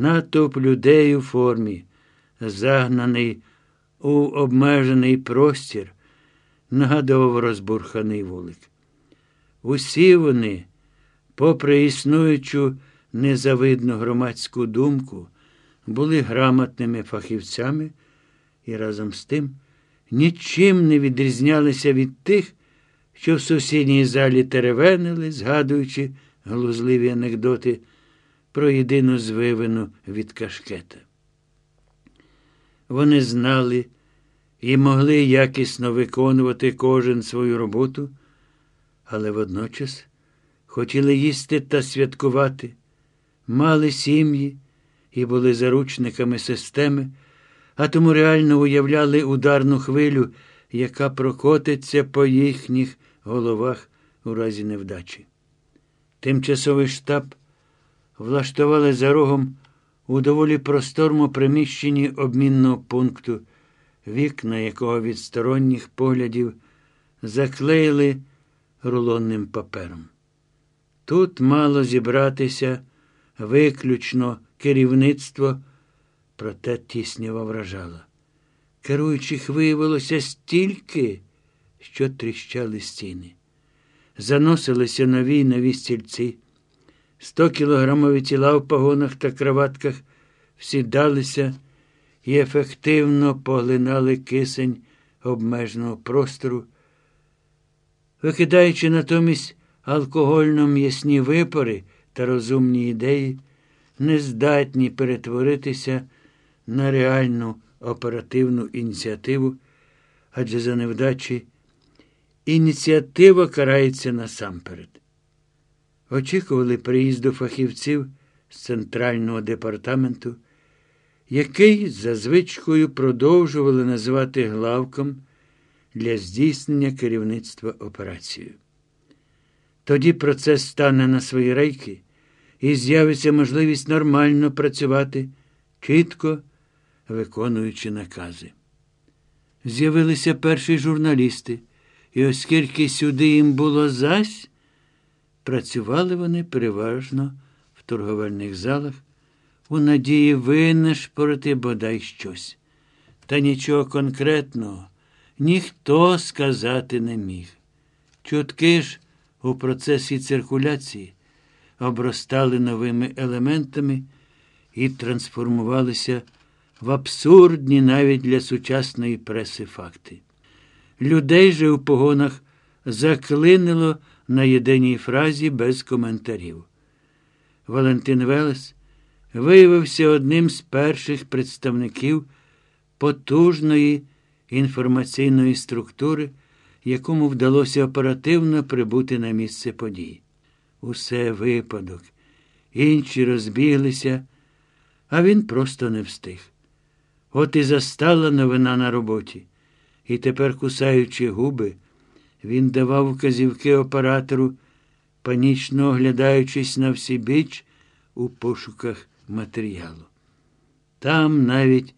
натовп людей у формі, загнаний у обмежений простір, нагадував розбурханий вулик. Усі вони, попри існуючу незавидну громадську думку, були грамотними фахівцями і разом з тим нічим не відрізнялися від тих, що в сусідній залі теревенили, згадуючи глузливі анекдоти про єдину звивину від кашкета. Вони знали і могли якісно виконувати кожен свою роботу, але водночас хотіли їсти та святкувати, мали сім'ї і були заручниками системи, а тому реально уявляли ударну хвилю, яка прокотиться по їхніх головах у разі невдачі. Тимчасовий штаб влаштували за рогом у доволі просторому приміщенні обмінного пункту, вікна якого від сторонніх поглядів заклеїли рулонним папером. Тут мало зібратися виключно керівництво, проте тіснява вражала. Керуючих виявилося стільки, що тріщали стіни. Заносилися нові нові стільці. Сто кілограмові тіла в погонах та краватках всідалися і ефективно поглинали кисень обмеженого простору, викидаючи натомість алкогольно м'ясні випари та розумні ідеї, нездатні перетворитися на реальну оперативну ініціативу, адже за невдачі ініціатива карається насамперед. Очікували приїзду фахівців з центрального департаменту, який за звичкою продовжували називати главком для здійснення керівництва операцією. Тоді процес стане на свої рейки і з'явиться можливість нормально працювати, чітко виконуючи накази. З'явилися перші журналісти, і оскільки сюди їм було зась, працювали вони переважно в торговельних залах, у надії винешпорити бодай щось. Та нічого конкретного ніхто сказати не міг. Чутки ж у процесі циркуляції обростали новими елементами і трансформувалися в абсурдні навіть для сучасної преси факти. Людей же у погонах заклинило на єдиній фразі без коментарів. Валентин Велес виявився одним з перших представників потужної інформаційної структури, якому вдалося оперативно прибути на місце подій. Усе випадок. Інші розбіглися, а він просто не встиг. От і застала новина на роботі. І тепер, кусаючи губи, він давав вказівки оператору, панічно оглядаючись на всі біч у пошуках матеріалу. Там навіть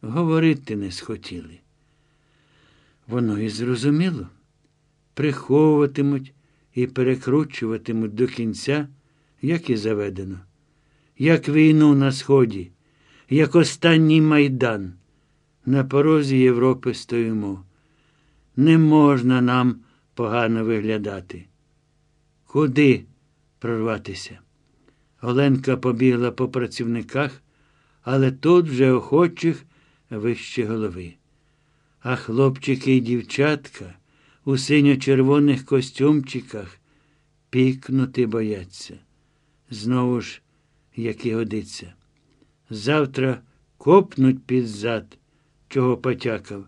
говорити не схотіли. Воно і зрозуміло. Приховуватимуть і перекручуватимуть до кінця, як і заведено, як війну на Сході, як останній майдан. На порозі Європи стоїмо. Не можна нам погано виглядати. Куди прорватися? Оленка побігла по працівниках, але тут вже охочих вище голови. А хлопчики і дівчатка у синьо-червоних костюмчиках пікнути бояться. Знову ж, як і годиться. Завтра копнуть під зад, чого потякав,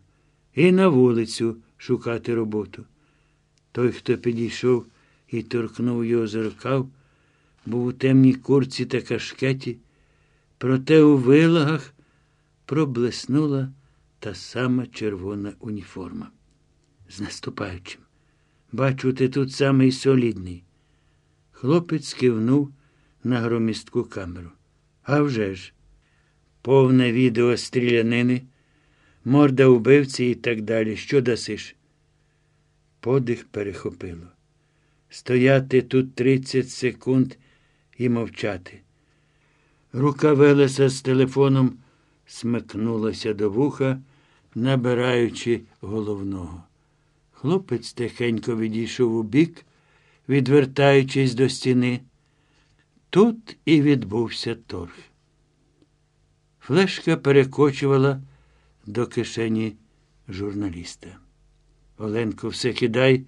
і на вулицю шукати роботу. Той, хто підійшов і торкнув його за рукав, був у темній курці та кашкеті, проте у вилагах проблеснула та сама червона уніформа. З наступаючим. Бачу, ти тут самий солідний. Хлопець кивнув на громістку камеру. А вже ж, повне відео стрілянини, морда убивці і так далі. Що дасиш? Подих перехопило. Стояти тут 30 секунд і мовчати. Рука Велеса з телефоном смикнулася до вуха, набираючи головного. Хлопець тихенько відійшов у бік, відвертаючись до стіни. Тут і відбувся торг. Флешка перекочувала до кишені журналіста. Оленко, все кидай,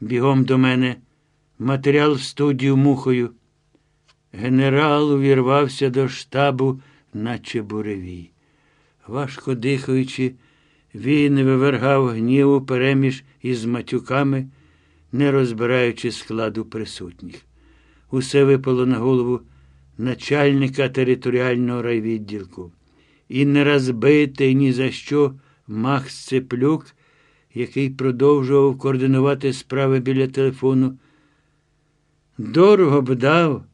бігом до мене, матеріал в студію мухою. Генерал увірвався до штабу, наче буревій. Важко дихаючи, він вивергав гніву переміж із матюками, не розбираючи складу присутніх. Усе випало на голову начальника територіального райвідділку. І не розбитий ні за що Макс Цеплюк, який продовжував координувати справи біля телефону, дорого б дав,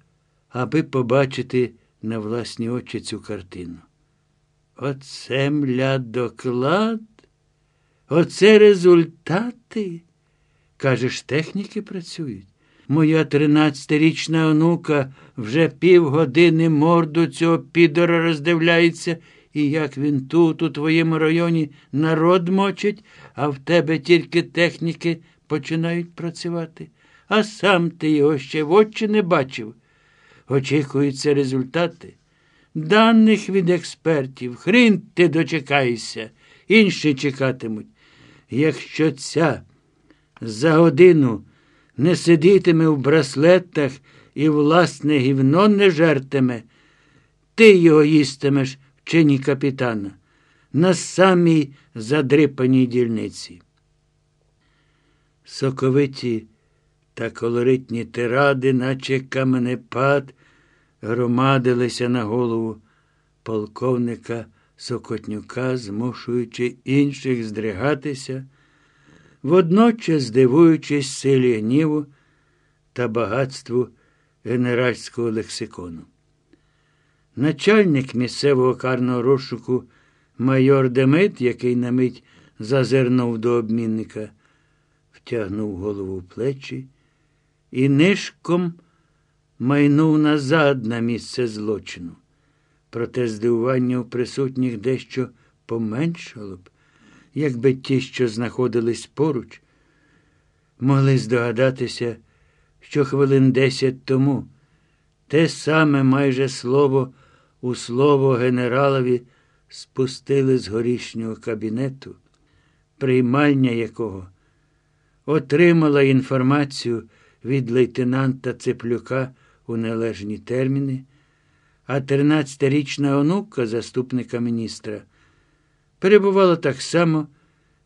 аби побачити на власні очі цю картину. Оце мля доклад, оце результати. Кажеш, техніки працюють. Моя тринадцятирічна онука вже півгодини морду цього підора роздивляється, і як він тут, у твоєму районі, народ мочить, а в тебе тільки техніки починають працювати. А сам ти його ще в очі не бачив. Очікуються результати. Даних від експертів, хрін ти дочекаєшся, інші чекатимуть. Якщо ця за годину не сидітиме в браслетах і власне гівно не жертиме, ти його їстимеш чині капітана на самій задрипаній дільниці. Соковиті та колоритні тиради, наче каменепад, громадилися на голову полковника Сокотнюка, змушуючи інших здригатися, водночас дивуючись силі гніву та багатству генеральського лексикону. Начальник місцевого карного розшуку майор Демит, який на мить зазирнув до обмінника, втягнув голову в плечі і нишком майнув назад на місце злочину. Проте здивування у присутніх дещо поменшало б, якби ті, що знаходились поруч, могли здогадатися, що хвилин десять тому те саме майже слово у слово генералові спустили з горішнього кабінету, приймальня якого отримала інформацію від лейтенанта Цеплюка у належні терміни, а 13-річна онука заступника міністра перебувала так само,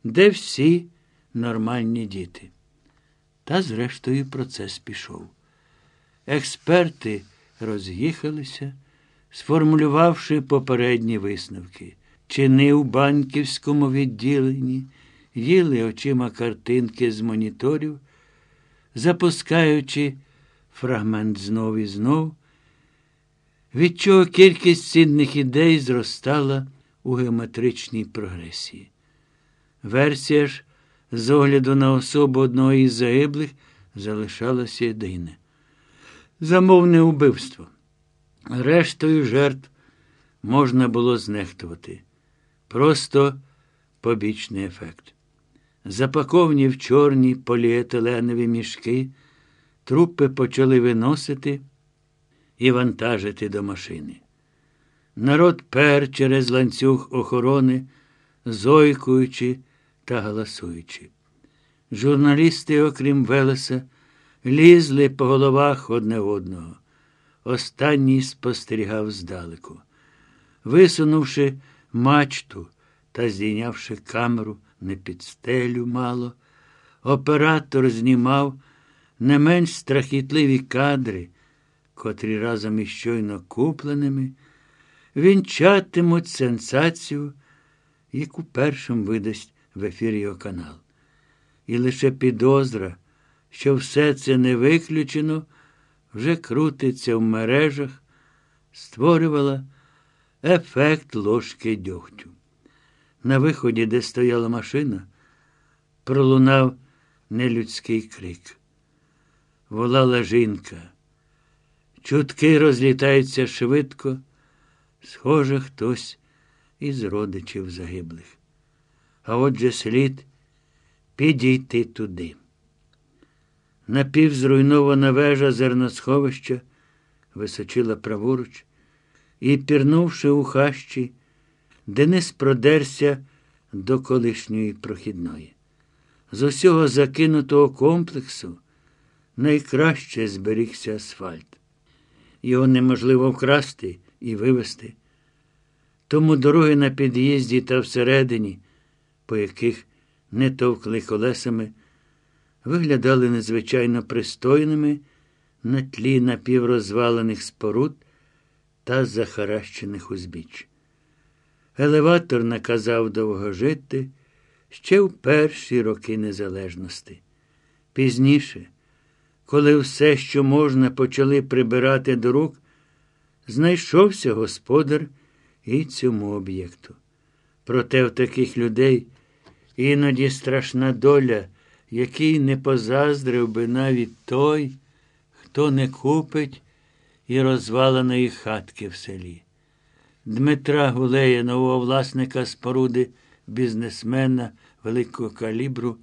де всі нормальні діти. Та, зрештою, процес пішов. Експерти роз'їхалися, сформулювавши попередні висновки. Чини у банківському відділенні, їли очима картинки з моніторів, запускаючи фрагмент знов і знов, від чого кількість цінних ідей зростала у геометричній прогресії. Версія ж, з огляду на особу одного із загиблих, залишалася єдине. Замовне убивство. Рештою жертв можна було знехтувати. Просто побічний ефект. Запаковані в чорні поліетиленові мішки, трупи почали виносити і вантажити до машини. Народ пер через ланцюг охорони, зойкуючи та галасуючи. Журналісти, окрім Велеса, лізли по головах одне одного. Останній спостерігав здалеку. Висунувши мачту та здійнявши камеру не під стелю мало, оператор знімав не менш страхітливі кадри, котрі разом із щойно купленими вінчатимуть сенсацію, яку першим видасть в ефір його канал. І лише підозра, що все це не виключено, вже крутиться в мережах, створювала ефект ложки дьогтю. На виході, де стояла машина, пролунав нелюдський крик. Волала жінка. Чутки розлітаються швидко, схоже, хтось із родичів загиблих. А отже слід підійти туди. Напівзруйнована вежа зерносховища височила праворуч, і, пірнувши у хащі, Денис продерся до колишньої прохідної. З усього закинутого комплексу найкраще зберігся асфальт. Його неможливо вкрасти і вивезти. Тому дороги на під'їзді та всередині, по яких не товкли колесами, виглядали незвичайно пристойними на тлі напіврозвалених споруд та захаращених узбіч. Елеватор наказав довго жити ще в перші роки незалежності. Пізніше, коли все, що можна, почали прибирати до рук, знайшовся господар і цьому об'єкту. Проте в таких людей іноді страшна доля, який не позаздрив би навіть той, хто не купить і розваленої хатки в селі. Дмитра Гулея, нового власника споруди, бізнесмена великого калібру,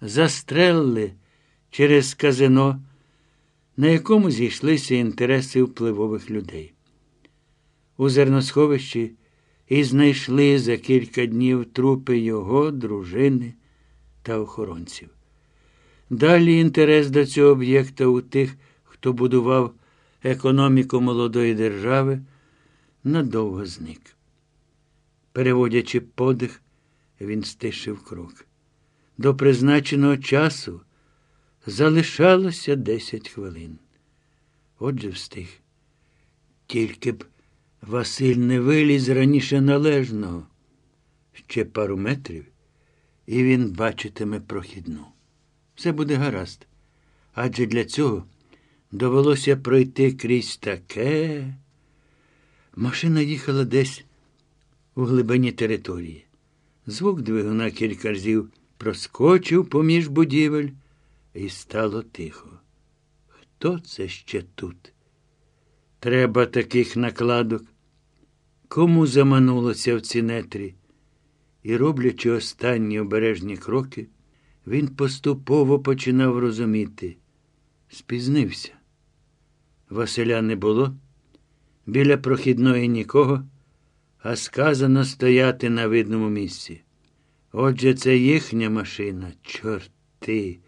застрелили через казино, на якому зійшлися інтереси впливових людей. У зерносховищі і знайшли за кілька днів трупи його, дружини та охоронців. Далі інтерес до цього об'єкта у тих, хто будував економіку молодої держави, надовго зник. Переводячи подих, він стишив крок. До призначеного часу залишалося десять хвилин. Отже, встиг. Тільки б Василь не виліз раніше належного. Ще пару метрів, і він бачитиме прохідну. Все буде гаразд. Адже для цього довелося пройти крізь таке. Машина їхала десь у глибині території. Звук двигуна кілька разів проскочив поміж будівель, і стало тихо. Хто це ще тут? Треба таких накладок. Кому заманулося в ці нетрі? І, роблячи останні обережні кроки, він поступово починав розуміти. Спізнився. Василя не було, біля прохідної нікого, а сказано стояти на видному місці. Отже, це їхня машина, чорти.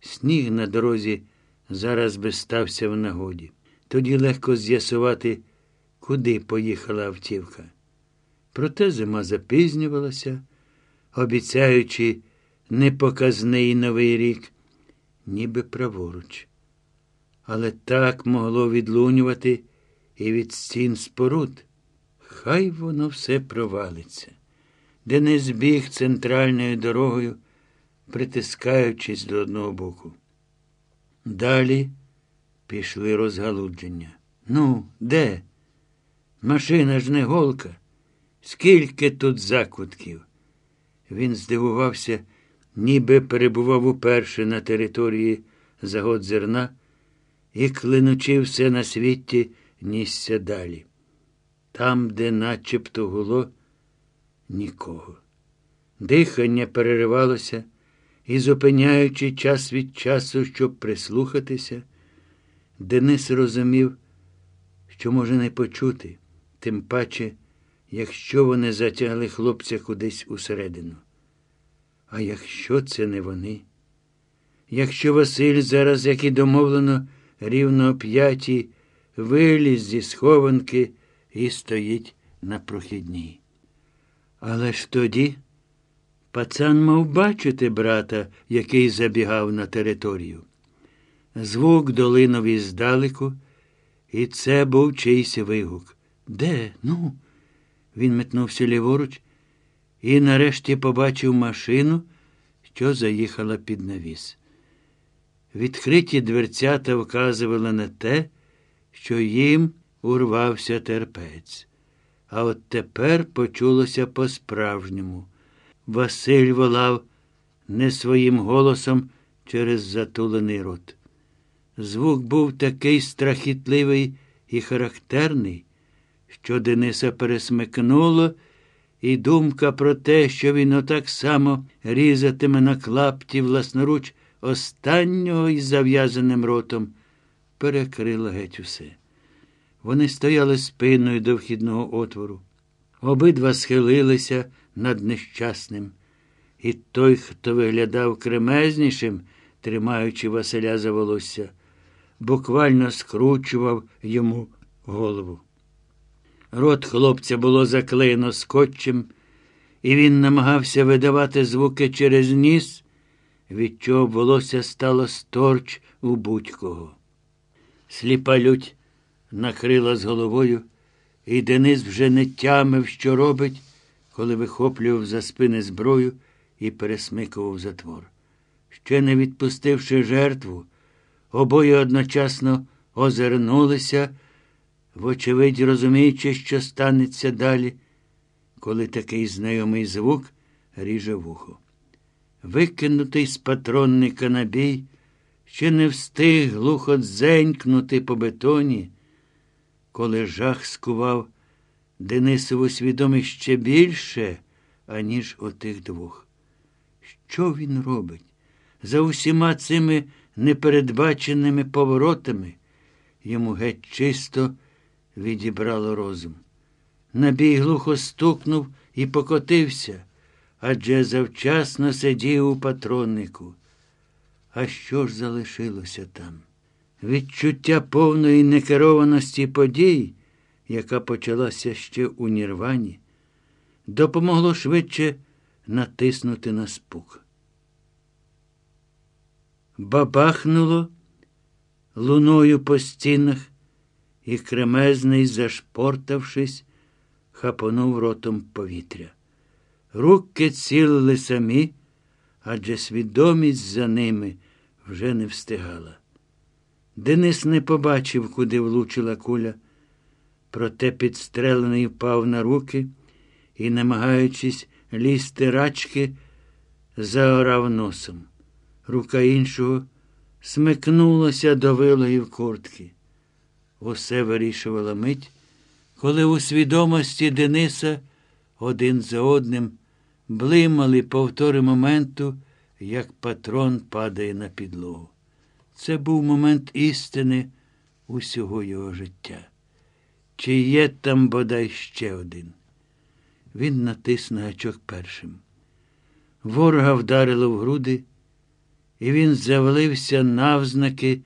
Сніг на дорозі зараз би стався в нагоді. Тоді легко з'ясувати, куди поїхала автівка. Проте зима запізнювалася, обіцяючи непоказний новий рік, ніби праворуч. Але так могло відлунювати і від стін споруд. Хай воно все провалиться, де не збіг центральною дорогою, притискаючись до одного боку. Далі пішли розгалудження. Ну, де? Машина ж не голка. Скільки тут закутків? Він здивувався, ніби перебував уперше на території загод зерна і, клинучи все на світі, нісся далі. Там, де начебто гуло, нікого. Дихання переривалося і, зупиняючи час від часу, щоб прислухатися, Денис розумів, що може не почути, тим паче, якщо вони затягли хлопця кудись усередину. А якщо це не вони? Якщо Василь зараз, як і домовлено, рівно о п'ятій, виліз зі схованки і стоїть на прохідній. Але ж тоді пацан мав бачити брата, який забігав на територію. Звук долинув іздалеку, і це був чийсь вигук. Де? Ну? Він метнувся ліворуч і нарешті побачив машину, що заїхала під навіс. Відкриті дверцята вказували на те, що їм урвався терпець. А от тепер почулося по-справжньому. Василь волав не своїм голосом через затулений рот. Звук був такий страхітливий і характерний, що Дениса пересмикнуло, і думка про те, що він отак само різатиме на клапті власноруч останнього із зав'язаним ротом, перекрила геть усе. Вони стояли спиною до вхідного отвору. Обидва схилилися над нещасним. І той, хто виглядав кремезнішим, тримаючи Василя за волосся, буквально скручував йому голову. Рот хлопця було заклеєно скотчем, і він намагався видавати звуки через ніс, від чого волосся стало сторч у будь-кого. Сліпа лють накрила з головою, і Денис вже не тямив, що робить, коли вихоплював за спини зброю і пересмикував затвор. Ще не відпустивши жертву, обоє одночасно озирнулися, вочевидь розуміючи, що станеться далі, коли такий знайомий звук ріже вухо. Викинутий з патронника набій, ще не встиг глухо дзенькнути по бетоні, коли жах скував Денисову свідомість ще більше, аніж отих двох. Що він робить? За усіма цими непередбаченими поворотами йому геть чисто відібрало розум. Набій глухо стукнув і покотився, адже завчасно сидів у патроннику. А що ж залишилося там? Відчуття повної некерованості подій, яка почалася ще у Нірвані, допомогло швидше натиснути на спук. Бабахнуло луною по стінах, і кремезний, зашпортавшись, хапонув ротом повітря. Руки цілили самі, адже свідомість за ними вже не встигала. Денис не побачив, куди влучила куля, проте підстрелений впав на руки і, намагаючись лізти рачки, заорав носом. Рука іншого смикнулася до вилої в куртки. Усе вирішувала мить, коли у свідомості Дениса один за одним блимали повтори моменту, як патрон падає на підлогу. Це був момент істини усього його життя. Чи є там бодай ще один? Він натис на гачок першим. Ворога вдарило в груди, і він завалився навзнаки,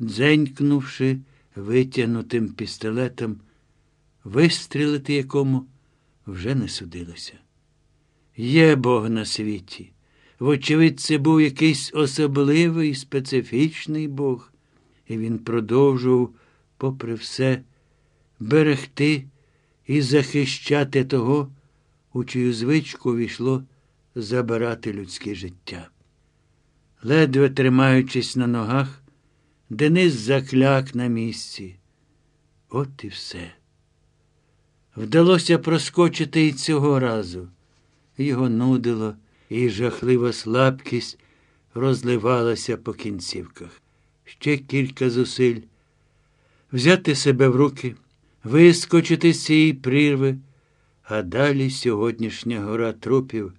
дзенькнувши витягнутим пістолетом, вистрілити якому вже не судилося. Є Бог на світі. Вочевидь, це був якийсь особливий, специфічний Бог, і він продовжував, попри все, берегти і захищати того, у чию звичку війшло забирати людське життя. Ледве тримаючись на ногах, Денис закляк на місці. От і все. Вдалося проскочити і цього разу. Його нудило і жахлива слабкість розливалася по кінцівках. Ще кілька зусиль. Взяти себе в руки, вискочити з цієї прірви, а далі сьогоднішня гора трупів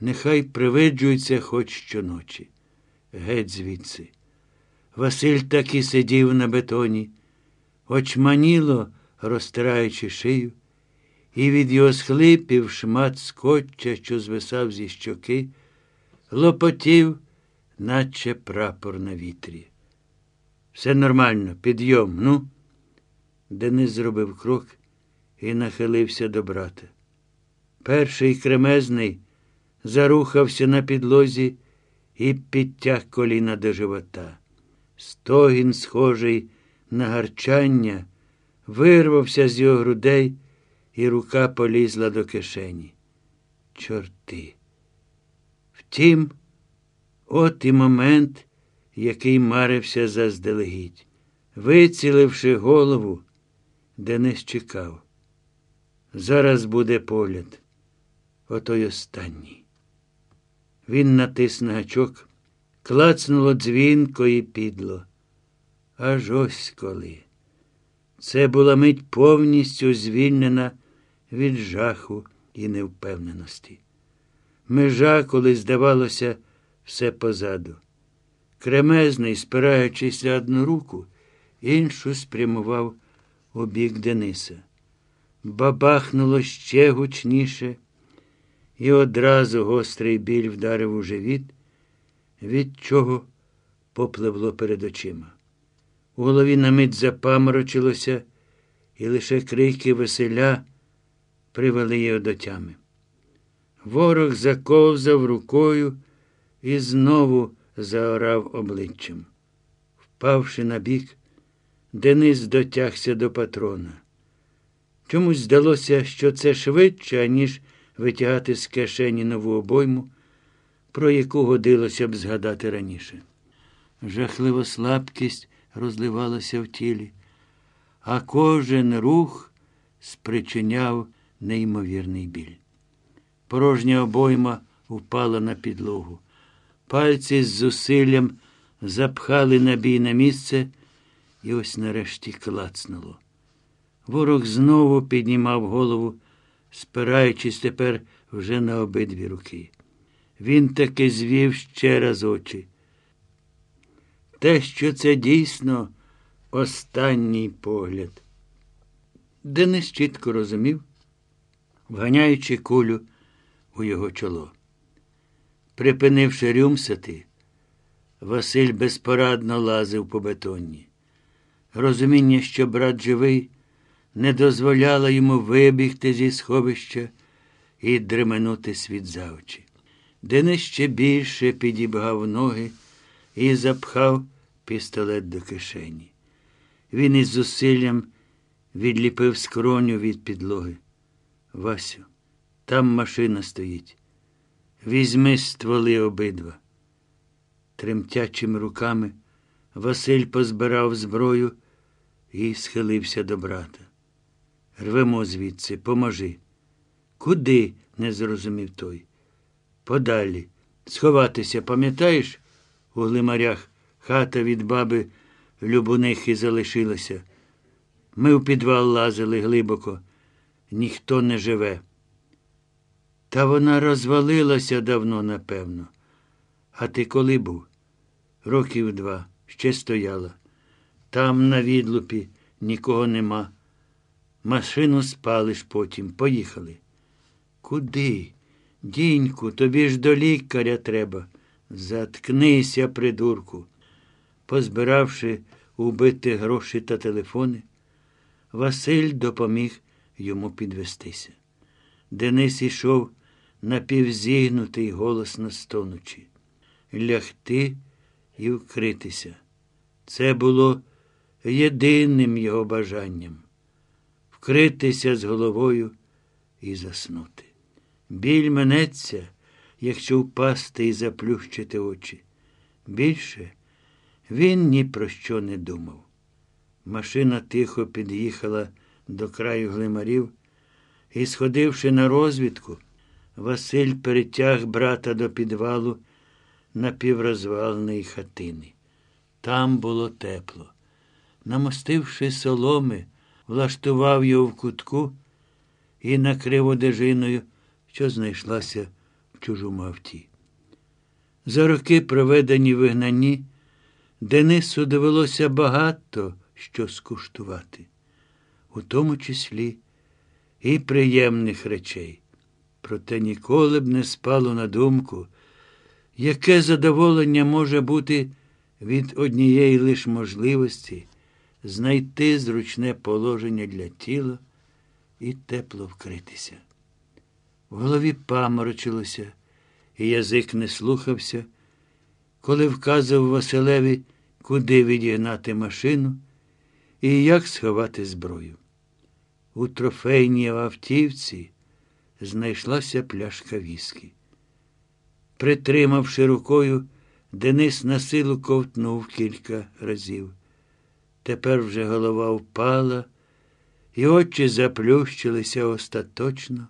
нехай привиджується хоч щоночі. Геть звідси. Василь так і сидів на бетоні, очманіло розтираючи шию і від його схлипів шмат скотча, що звисав зі щоки, лопотів, наче прапор на вітрі. Все нормально, підйом, ну. Денис зробив крок і нахилився до брата. Перший кремезний зарухався на підлозі і підтяг коліна до живота. Стогін, схожий на гарчання, вирвався з його грудей і рука полізла до кишені. Чорти. Втім, от і момент, який марився заздалегідь. Виціливши голову, Денис чекав. Зараз буде погляд. Отой останній. Він натис на гачок, клацнуло дзвінко і підло. аж ось коли. Це була мить повністю звільнена від жаху і невпевненості. Межа, коли здавалося, все позаду. Кремезний, спираючись на одну руку, іншу спрямував у бік Дениса. Бабахнуло ще гучніше, і одразу гострий біль вдарив у живіт, від чого попливло перед очима. У голові на мить запаморочилося, і лише крики веселя привели його до тями. Ворог заковзав рукою і знову заорав обличчям. Впавши на бік, Денис дотягся до патрона. Чомусь здалося, що це швидше, аніж витягати з кишені нову обойму, про яку годилося б згадати раніше. Жахлива слабкість розливалася в тілі, а кожен рух спричиняв неймовірний біль. Порожня обойма впала на підлогу. Пальці з зусиллям запхали набій на місце і ось нарешті клацнуло. Ворог знову піднімав голову, спираючись тепер вже на обидві руки. Він таки звів ще раз очі. Те, що це дійсно останній погляд. Денис чітко розумів, вганяючи кулю у його чоло. Припинивши рюмсати, Василь безпорадно лазив по бетонні. Розуміння, що брат живий, не дозволяло йому вибігти зі сховища і дременути світ за очі. Денис ще більше підібгав ноги і запхав пістолет до кишені. Він із зусиллям відліпив скроню від підлоги. Васю, там машина стоїть. Візьми стволи обидва. Тремтячими руками Василь позбирав зброю і схилився до брата. Рвемо звідси, поможи. Куди? не зрозумів той. Подалі. Сховатися, пам'ятаєш? У глимарях хата від баби Любунихи залишилася. Ми в підвал лазили глибоко, ніхто не живе. Та вона розвалилася давно, напевно. А ти коли був? Років два, ще стояла. Там, на відлупі, нікого нема. Машину спалиш потім. Поїхали. Куди? Діньку, тобі ж до лікаря треба. Заткнися, придурку. Позбиравши убити гроші та телефони, Василь допоміг йому підвестися. Денис ішов напівзігнутий голосно стонучи. Лягти і вкритися. Це було єдиним його бажанням вкритися з головою і заснути. Біль минеться, якщо впасти і заплющити очі. Більше він ні про що не думав. Машина тихо під'їхала до краю глимарів і, сходивши на розвідку, Василь перетяг брата до підвалу напіврозваленої хатини. Там було тепло. Намостивши соломи, влаштував його в кутку і накрив одежиною, що знайшлася в чужому авті. За роки, проведені в вигнанні, Денису довелося багато що скуштувати, у тому числі і приємних речей. Проте ніколи б не спало на думку, яке задоволення може бути від однієї лиш можливості знайти зручне положення для тіла і тепло вкритися. В голові паморочилося, і язик не слухався, коли вказав Василеві, куди відігнати машину і як сховати зброю. У трофейній автівці знайшлася пляшка віскі. Притримавши рукою, Денис на силу ковтнув кілька разів. Тепер вже голова впала, і очі заплющилися остаточно.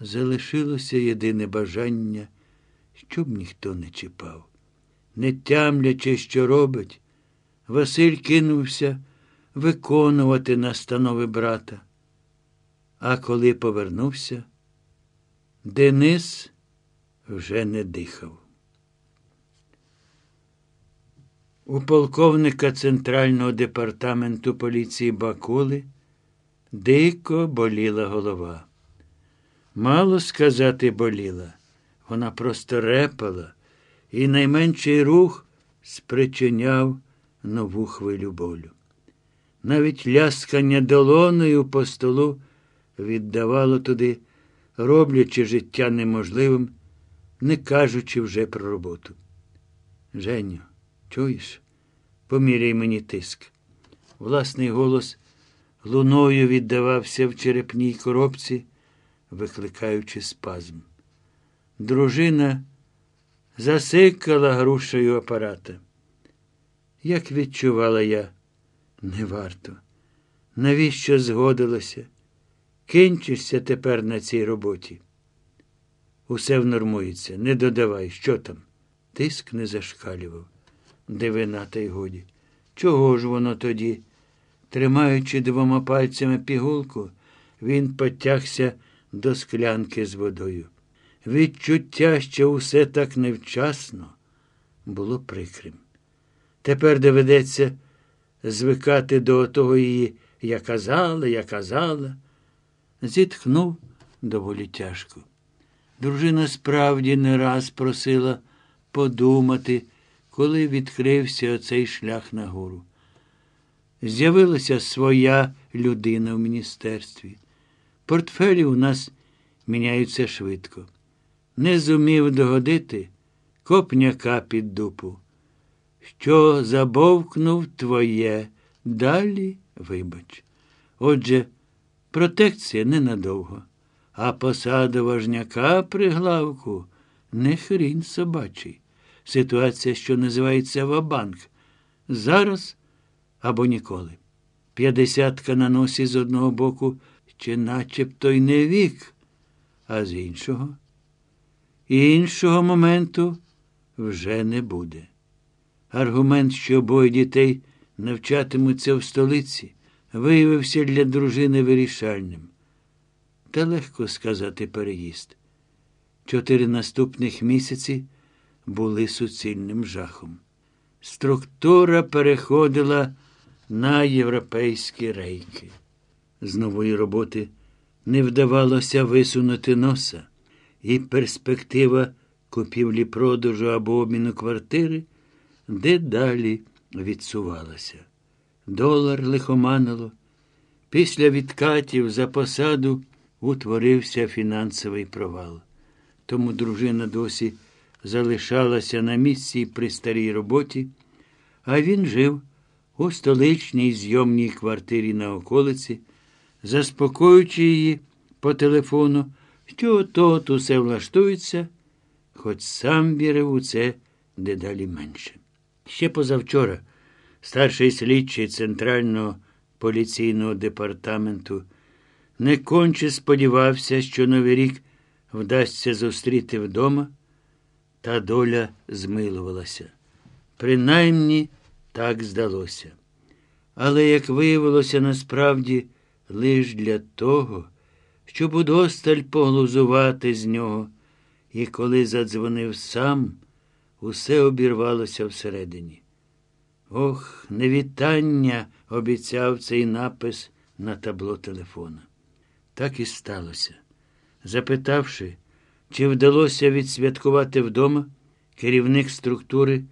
Залишилося єдине бажання, щоб ніхто не чіпав. Не тямлячи, що робить, Василь кинувся виконувати настанови брата. А коли повернувся, Денис вже не дихав. У полковника Центрального департаменту поліції Бакули дико боліла голова. Мало сказати боліла, вона просто репала, і найменший рух спричиняв нову хвилю болю. Навіть ляскання долоною по столу віддавало туди, роблячи життя неможливим, не кажучи вже про роботу. Женю, чуєш? Поміряй мені тиск. Власний голос луною віддавався в черепній коробці, викликаючи спазм. Дружина засикала грушею апарата. Як відчувала я, не варто. Навіщо згодилася? Кінчишся тепер на цій роботі. Усе внормується, не додавай, що там. Тиск не зашкалював. Дивина, та й годі. Чого ж воно тоді? Тримаючи двома пальцями пігулку, він потягся до склянки з водою. Відчуття, що усе так невчасно, було прикрим. Тепер доведеться звикати до того її, я казала, я казала. Зітхнув доволі тяжко. Дружина справді не раз просила подумати, коли відкрився оцей шлях нагору. З'явилася своя людина в міністерстві. Портфелі у нас міняються швидко. Не зумів догодити копняка під дупу. Що забовкнув твоє, далі вибач. Отже, протекція ненадовго, а посада важняка при главку не хрін собачий. Ситуація, що називається Вабанк. Зараз або ніколи. П'ятдесятка на носі з одного боку ще начебто й не вік, а з іншого. Іншого моменту вже не буде. Аргумент, що обоє дітей навчатимуться в столиці, виявився для дружини вирішальним. Та легко сказати переїзд. Чотири наступних місяці були суцільним жахом. Структура переходила на європейські рейки. З нової роботи не вдавалося висунути носа, і перспектива купівлі продажу або обміну квартири дедалі відсувалася. Долар лихоманило. Після відкатів за посаду утворився фінансовий провал. Тому дружина досі залишалася на місці при старій роботі, а він жив у столичній зйомній квартирі на околиці, заспокоюючи її по телефону, що тут усе влаштується, хоч сам вірив у це дедалі менше. Ще позавчора старший слідчий Центрального поліційного департаменту не конче сподівався, що Новий рік вдасться зустріти вдома, та доля змилувалася. Принаймні так здалося. Але, як виявилося, насправді лиш для того, щоб удосталь поглузувати з нього, і коли задзвонив сам, усе обірвалося всередині. Ох, невітання обіцяв цей напис на табло телефона. Так і сталося. Запитавши, чи вдалося відсвяткувати вдома, керівник структури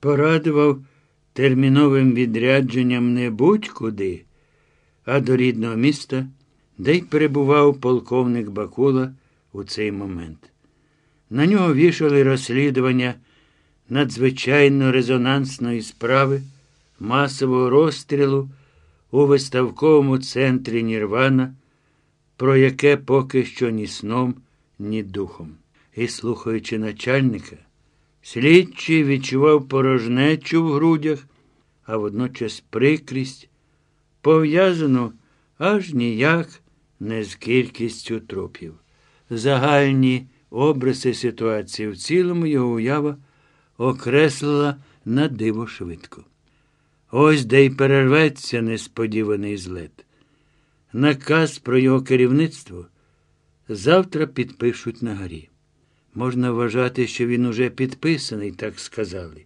порадував терміновим відрядженням не будь-куди, а до рідного міста, де й перебував полковник Бакула у цей момент. На нього вішали розслідування надзвичайно резонансної справи масового розстрілу у виставковому центрі Нірвана, про яке поки що ні сном, ні духом. І, слухаючи начальника, слідчий відчував порожнечу в грудях, а водночас прикрість, пов'язану аж ніяк не з кількістю трупів. Загальні обриси ситуації в цілому його уява окреслила на диво швидко. Ось де й перерветься несподіваний злет. Наказ про його керівництво завтра підпишуть на горі. Можна вважати, що він уже підписаний, так сказали.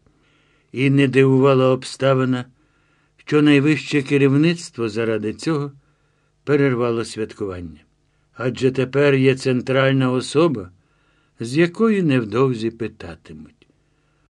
І не дивувала обставина, що найвище керівництво заради цього перервало святкування. Адже тепер є центральна особа, з якої невдовзі питатимуть.